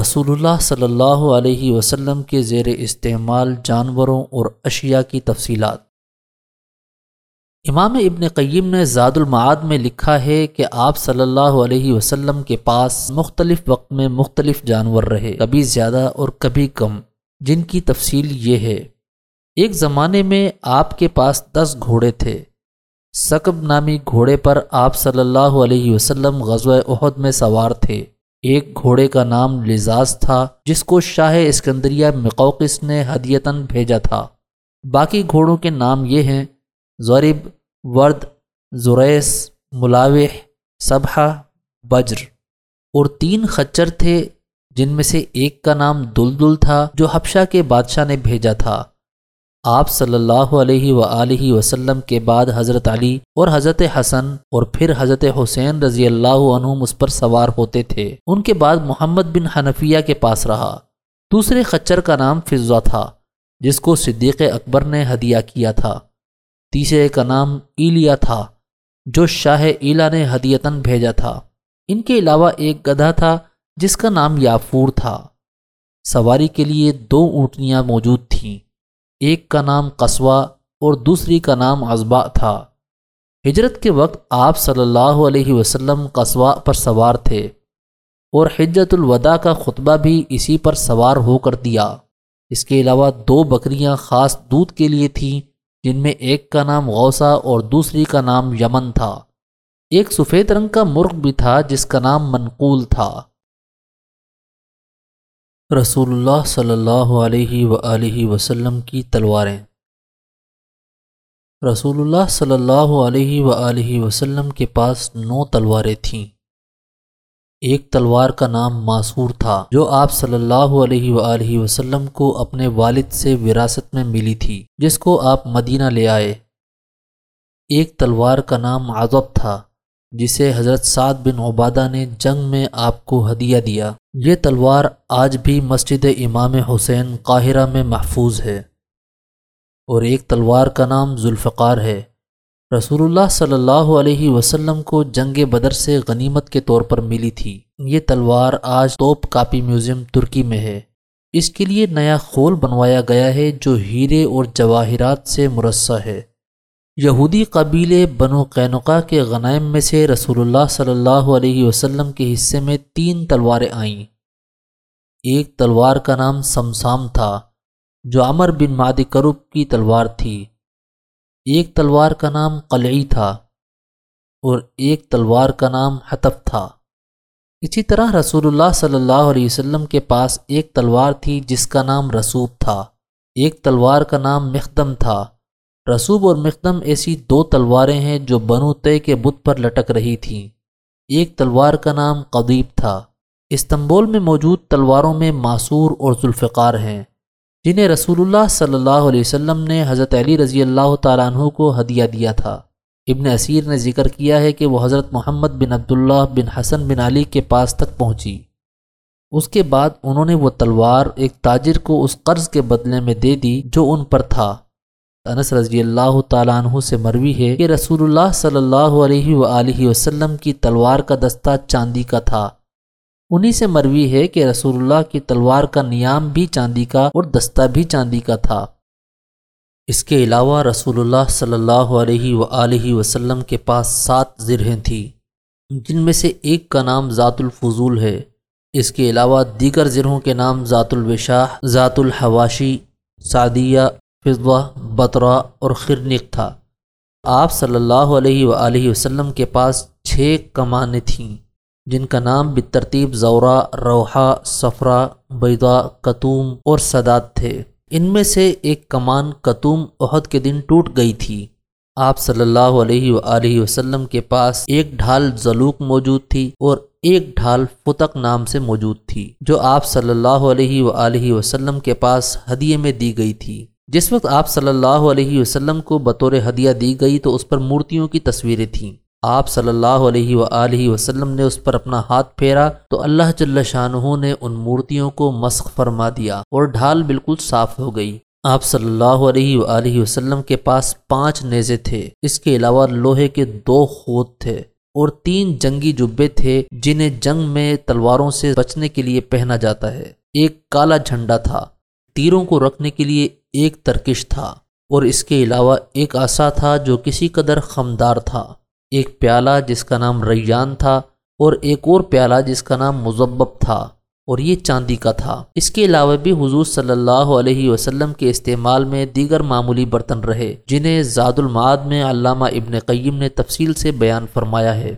رسول اللہ صلی اللہ علیہ وسلم کے زیر استعمال جانوروں اور اشیاء کی تفصیلات۔ امام ابن قیم نے زاد المعاد میں لکھا ہے کہ آپ صلی اللہ علیہ وسلم کے پاس مختلف وقت میں مختلف جانور رہے، کبھی زیادہ اور کبھی کم۔ جن کی تفصیل یہ ہے، ایک زمانے میں آپ کے پاس دس گھوڑے تھے۔ سکب نامی گھوڑے پر آپ صلی اللہ علیہ وسلم غزوہ عہد میں سوار تھے۔ ایک گھوڑے کا نام لزاز تھا، جس کو شاہ اسکندریہ مقوقس نے ہدیتاً بھیجا تھا۔ باقی گھوڑوں کے نام یہ ہیں ضرب ورد، زریس، ملاوح صبح بجر۔ اور تین خچر تھے، جن میں سے ایک کا نام دلدل تھا، جو حبشہ کے بادشاہ نے بھیجا تھا۔ آپ صلی اللہ علیہ و وسلم کے بعد حضرت علی اور حضرت حسن اور پھر حضرت حسین رضی اللہ عنہ اس پر سوار ہوتے تھے۔ ان کے بعد محمد بن حنفیہ کے پاس رہا۔ دوسرے خچر کا نام فضا تھا، جس کو صدیق اکبر نے ہدیہ کیا تھا۔ تیسرے کا نام ایلیا تھا، جو شاہ ایلا نے ہدیتاً بھیجا تھا۔ ان کے علاوہ ایک گدھا تھا، جس کا نام یافور تھا۔ سواری کے لیے دو اونٹنیاں موجود تھیں۔ ایک کا نام قصوہ اور دوسری کا نام ازبا تھا۔ ہجرت کے وقت آپ صلی اللہ علیہ وسلم قصوہ پر سوار تھے اور حجت الوداع کا خطبہ بھی اسی پر سوار ہو کر دیا۔ اس کے علاوہ دو بکریاں خاص دودھ کے لیے تھیں، جن میں ایک کا نام غوثہ اور دوسری کا نام یمن تھا۔ ایک سفید رنگ کا مرغ بھی تھا، جس کا نام منقول تھا۔ رسول اللہ صلی اللہ علیہ و وسلم کی تلواریں۔ رسول اللہ صلی اللہ علیہ و وسلم کے پاس نو تلواریں تھیں۔ ایک تلوار کا نام معصور تھا، جو آپ صلی اللہ علیہ و وسلم کو اپنے والد سے وراثت میں ملی تھی، جس کو آپ مدینہ لے آئے۔ ایک تلوار کا نام عذب تھا۔ جسے حضرت سعد بن عبادہ نے جنگ میں آپ کو ہدیہ دیا۔ یہ تلوار آج بھی مسجد امام حسین قاہرہ میں محفوظ ہے۔ اور ایک تلوار کا نام ذوالفقار ہے۔ رسول اللہ صلی اللہ علیہ وسلم کو جنگ بدر سے غنیمت کے طور پر ملی تھی۔ یہ تلوار آج توپ کاپی میوزیم ترکی میں ہے۔ اس کے لیے نیا خول بنوایا گیا ہے جو ہیرے اور جواہرات سے مرصع ہے۔ یہودی قبیلے بنو قینقا کے غنائم میں سے رسول اللہ صلی اللہ علیہ وسلم کے حصے میں تین تلواریں آئیں۔ ایک تلوار کا نام سمسام تھا، جو عمر بن مادی کروب کی تلوار تھی۔ ایک تلوار کا نام قلعی تھا اور ایک تلوار کا نام حتف تھا۔ اسی طرح رسول اللہ صلی اللہ علیہ وسلم کے پاس ایک تلوار تھی، جس کا نام رسوب تھا۔ ایک تلوار کا نام مخدم تھا۔ رسوب اور مقدم ایسی دو تلواریں ہیں جو بنو تے کے بت پر لٹک رہی تھیں۔ ایک تلوار کا نام قدیب تھا۔ استنبول میں موجود تلواروں میں معصور اور ذوالفقار ہیں، جنہیں رسول اللہ صلی اللہ علیہ وسلم نے حضرت علی رضی اللہ تعالیٰ عنہ کو ہدیہ دیا تھا۔ ابن اسیر نے ذکر کیا ہے کہ وہ حضرت محمد بن عبداللہ بن حسن بن علی کے پاس تک پہنچی۔ اس کے بعد انہوں نے وہ تلوار ایک تاجر کو اس قرض کے بدلے میں دے دی جو ان پر تھا۔ انس رضی اللہ تعالیٰ عنہ سے مروی ہے کہ رسول اللہ صلی اللہ علیہ و وسلم کی تلوار کا دستہ چاندی کا تھا۔ انہی سے مروی ہے کہ رسول اللہ کی تلوار کا نیام بھی چاندی کا اور دستہ بھی چاندی کا تھا۔ اس کے علاوہ رسول اللہ صلی اللہ علیہ و وسلم کے پاس سات زرہیں تھیں، جن میں سے ایک کا نام ذات الفضول ہے۔ اس کے علاوہ دیگر زرہوں کے نام ذات الوشاح ذات الحواشی، سعدیہ فضوہ بطرا اور خرنق تھا۔ آپ صلی اللہ علیہ و وسلم کے پاس چھ کمانیں تھیں، جن کا نام بترتیب زورا روحا صفرا بیدا کتوم اور سدات تھے۔ ان میں سے ایک کمان کتوم عہد کے دن ٹوٹ گئی تھی۔ آپ صلی اللہ علیہ و وسلم کے پاس ایک ڈھال زلوک موجود تھی اور ایک ڈھال فتق نام سے موجود تھی، جو آپ صلی اللہ علیہ و وسلم کے پاس ہدیے میں دی گئی تھی۔ جس وقت آپ صلی اللہ علیہ وسلم کو بطور ہدیہ دی گئی تو اس پر مورتیوں کی تصویریں تھیں۔ آپ صلی اللہ علیہ و وسلم نے اس پر اپنا ہاتھ پھیرا تو اللہ جل شاہ نے ان مورتیوں کو مسخ فرما دیا اور ڈھال بالکل صاف ہو گئی۔ آپ صلی اللہ علیہ و وسلم کے پاس پانچ نیزے تھے۔ اس کے علاوہ لوہے کے دو خود تھے اور تین جنگی جبے تھے جنہیں جنگ میں تلواروں سے بچنے کے لیے پہنا جاتا ہے۔ ایک کالا جھنڈا تھا۔ تیروں کو رکھنے کے لیے ایک ترکش تھا اور اس کے علاوہ ایک آسا تھا جو کسی قدر خمدار تھا۔ ایک پیالہ جس کا نام ریان تھا اور ایک اور پیالہ جس کا نام مذبب تھا اور یہ چاندی کا تھا۔ اس کے علاوہ بھی حضور صلی اللہ علیہ وسلم کے استعمال میں دیگر معمولی برتن رہے، جنہیں زاد المعاد میں علامہ ابن قیم نے تفصیل سے بیان فرمایا ہے۔